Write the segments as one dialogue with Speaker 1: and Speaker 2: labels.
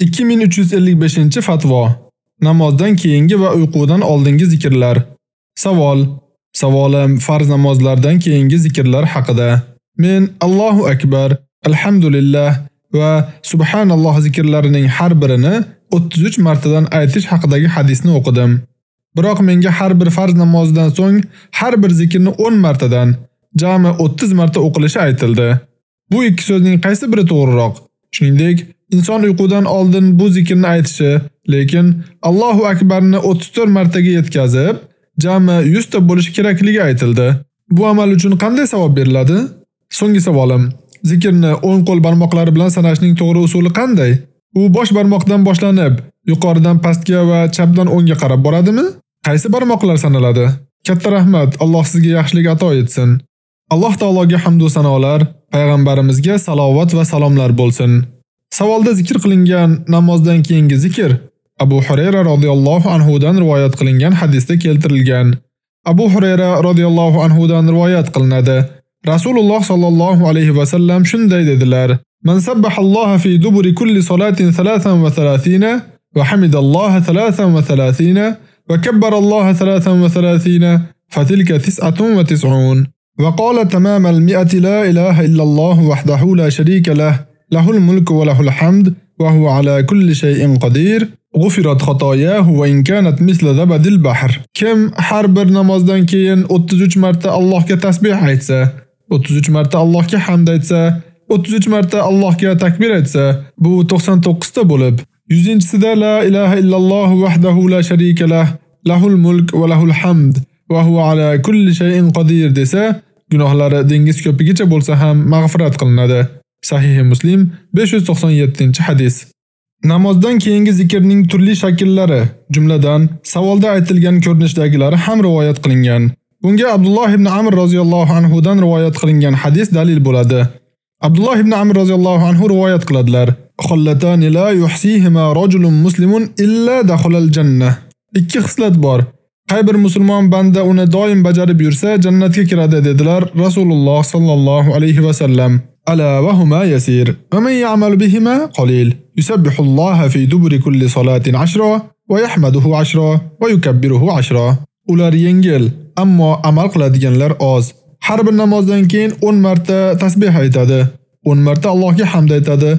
Speaker 1: 2355-fatvo. Namozdan keyingi va uyqudan oldingi zikrlar. Savol. Savolim farz namozlardan keyingi zikrlar haqida. Men Allohu akbar, alhamdulillah va subhanalloh zikrlarining har birini 33 martadan aytish haqidagi hadisni o'qidim. Biroq menga har bir farz namozidan so'ng har bir zikrni 10 martadan, jami 30 marta o'qilishi aytildi. Bu ikki so'zning qaysi biri to'g'riroq? Shuningdek, inson uyqudan oldin bu zikrni aytishi, lekin Allohu akbarni 34 martaga yetkazib, jami 100 ta bo'lishi kerakligi aytildi. Bu amal uchun qanday savob beriladi? So'nggi savolim. Zikrni o'ng qo'l barmoqlari bilan sanashning to'g'ri usuli qanday? U bosh barmoqdan boshlanib, yuqoridan pastga va chapdan o'ngga qarab boradimi? Qaysi barmoqlar sanaladi? Katta rahmat, Alloh sizga yaxshilik ato etsin. Alloh taologa hamd va sanolar, payg'ambarimizga salovat va salomlar bo'lsin. Savolda zikr qilingan namozdan keyingi zikr Abu Hurayra radhiyallohu anhu dan rivoyat qilingan hadisda keltirilgan. Abu Hurayra radhiyallohu anhu dan rivoyat qilinadi. Rasululloh sallallohu alayhi va sallam shunday dedilar: "Man sabbahalloha fi duburi kulli salatin 33 va hamidalloha 33 va kabbaralloha 33 fatilka 99 va qala tamamal mi'ati la ilaha illalloh wahdahu la sharika lahu lahul mulku va lahul hamd va huwa ala kulli shay'in qodir. G'ufirat xatoyahu va in kanat misla zabadil bahr. Kim har bir namozdan keyin 33 marta Allohga tasbih aytsa, 33 marta Allohga hamd aytsa, 33 marta Allohga takbir aytsa, bu 99 ta bo'lib, 100-sida la ilaha illalloh ваҳдаҳу la sharika lah, lahul mulk ва lahul hamd ва huwa ala kulli shay'in qodir desa, gunohlari dengiz ko'pigicha bo'lsa ham mag'firat qilinadi. Sahih Muslim 597-hadis. Namozdan keyingi zikrning turli shakllari, jumladan savolda aytilgan ko'rinishdagilari ham rivoyat qilingan. Bunga Abdulloh ibn Amr roziyallohu anhu dan rivoyat qilingan hadis dalil bo'ladi. Abdulloh ibn Amr roziyallohu anhu rivoyat qiladilar. Xollatan la yuhsihima rajulun muslimun illa dakhalal jannah. Ikki xislat bor. Qay bir musulmon banda uni doim bajarib yursa, jannatga kiradi dedilar Rasululloh sallallohu alayhi va sallam. Ala va huma yasir. Va man ya'mal bihima qalil. Yusabbihu Alloha fi duburi kulli salatin 10 va yahmaduhu 10 va yukabbiruhu 10. Ular yengil, ammo amal qiladiganlar oz. Har bir namozdan keyin 10 marta tasbih aytadi, 10 marta Allohga hamd aytadi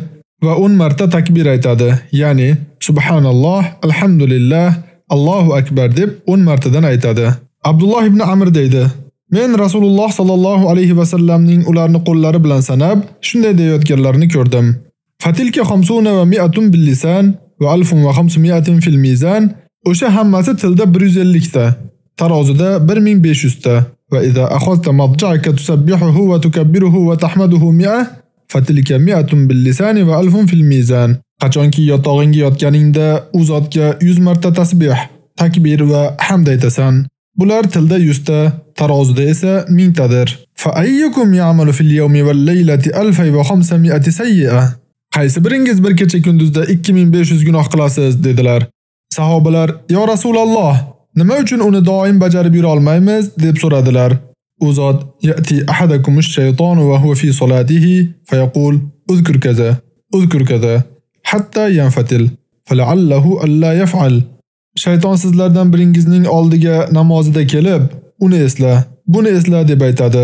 Speaker 1: va 10 marta takbir aytadi. Ya'ni subhanalloh, alhamdulillah Allohu akbar deb 10 martadan aytadi. Abdulloh ibn Amr deydi: Men Rasululloh sallallohu alayhi va sallamning ularni qo'llari bilan sanab, shunday deyotganlarini ko'rdim. Fatilka 50 va 100 bil lisan va 1500 fil mizan. O'sha hammasi tilda 150 ta, tarozida 1500 ta. Va idza akhadta madja'aka tusabbihuhu va tukabbiruhu va tahmaduhu 100 fatilka 100 bil lisan va 1000 fil mizan. Qachonki yotog'ingga yotganingda u zotga 100 marta tasbih, takbir va hamd aytasan. Bular tilda 100 ta, tarozida esa 1000 tadir. Fa ayyukum ya'malu fil yawmi wal laylati 1500 sayyi'a. Qaysi biringiz bir kecha kunduzda 2500 gunoh qilasiz dedilar. Sahobalar: "Ya Rasululloh, nima uchun uni doim bajarib yura olmaymiz?" deb so'radilar. U zot: "Yati ahadakumush shaytonu wa huwa fi solatihi fa yaqul: Uzkur kaza, uzkur kaza." hatta yanfatil fala'allahu alla yaf'al. Shayton sizlardan biringizning oldiga namozida kelib, uni esla, buni esla deb aytadi.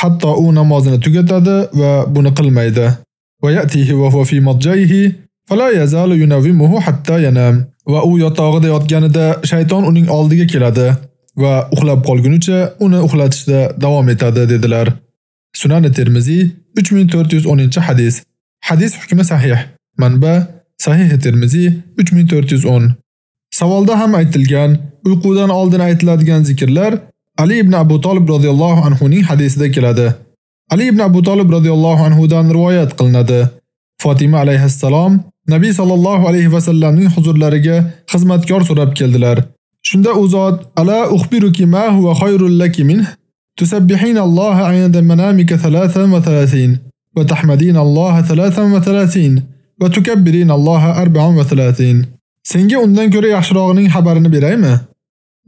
Speaker 1: Hatto u namozini tugatadi va buni qilmaydi. Va yatihi wa huwa fi madjayhi fala yazalu yunawimuhu hatta yanam. Va u yotog'ida yotganida shayton uning oldiga keladi va uxlab qolgunicha uni uxlatishda davom etadi dedilar. Sunan Termiziy 3410-hadis. Hadis hukmi sahih. Manba Sahih Termiziy 3410. Savolda ham aytilgan, uyqudan oldin aytiladigan zikrlar Ali ibn Abu Talib radhiyallohu anhu ning hadisida keladi. Ali ibn Abu Talib radhiyallohu anhu dan rivoyat qilinadi. Fatima alayhissalom Nabiy sallallohu alayhi va sallamning huzurlariga xizmatkor so'rab keldilar. Shunda u zot: "Ala ukhbiruki ma huwa khayrul laki min? Tusabbihina Alloha 'inda manamika 33 va tahmadina Alloha 33 va tukabbirin Alloha 34. Senga undan ko'ra yaxshirog'ining xabarini beraymi?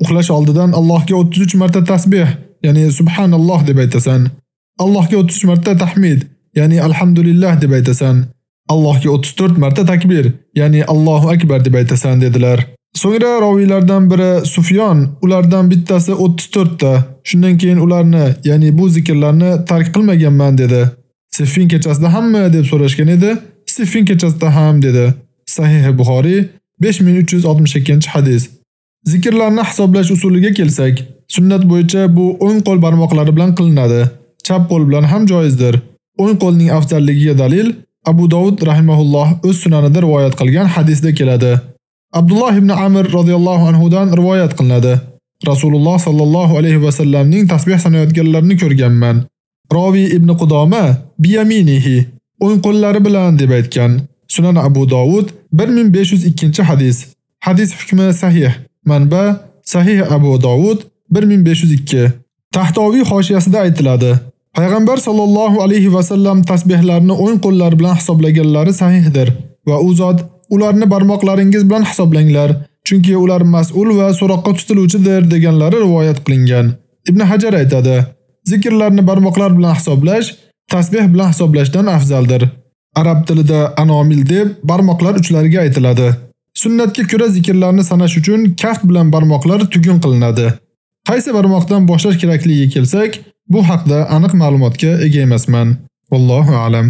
Speaker 1: Uxlash oldidan Allohga 33 marta tasbih, ya'ni subhanalloh deb aytasan. Allohga 33 marta tahmid, ya'ni alhamdulillah deb aytasan. Allohga 34 marta takbir, ya'ni Allohu akbar deb aytasan dedilar. So'ngra raviylardan biri Sufyon ulardan bittasi 34 ta. Shundan keyin ularni, ya'ni bu zikrlarni tark qilmaganman dedi. Siffin kechasida hammi deb so'rashgan edi. Siffin kechasida ham dedi. Sahih Buxoriy 5362-hadis. Zikrlarni hisoblash usuliga kelsak, sunnat bo'yicha bu o'ng qo'l barmoqlari bilan qilinadi. Chap qo'l bilan ham joizdir. O'ng qo'lning afzalligiga dalil Abu Dovud rahimahulloh o'z sunanida rivoyat qilgan hadisda keladi. Abdulloh ibn Amr radhiyallohu anhu dan rivoyat qilinadi. Rasululloh sallallohu alayhi va sallamning tasbih sanayotganlarini ko'rganman. Ravi ibn Qudoma biyaminihi o'ng qo'llari bilan deb aytgan. Sunan Abu Dawud 1502-hadis. Hadis hukmi sahih. Manba Sahih Abu Dawud 1502. Tahtoviy hoshiyasida aytiladi. Payg'ambar sallallohu alayhi va sallam tasbihlarni o'ng qo'llar bilan hisoblaganlari sahihdir va u zot ularni barmoqlaringiz bilan hisoblanglar, chunki ular mas'ul va so'roqqa tutiluvchidir deganlari rivoyat qilingan. Ibn Hajar aytadi: Zikrlarni barmoqlar bilan hisoblash tasbih bilan hisoblashdan afzaldir. Arab tilida anomil deb barmoqlar uchlariga aytiladi. Sunnatga ko'ra zikrlarni sanash uchun kaft bilan barmoqlar tugun qilinadi. Qaysi barmoqdan boshlash kerakligiga kelsak, bu haqda aniq ma'lumotga ega emasman. Allohu a'lam.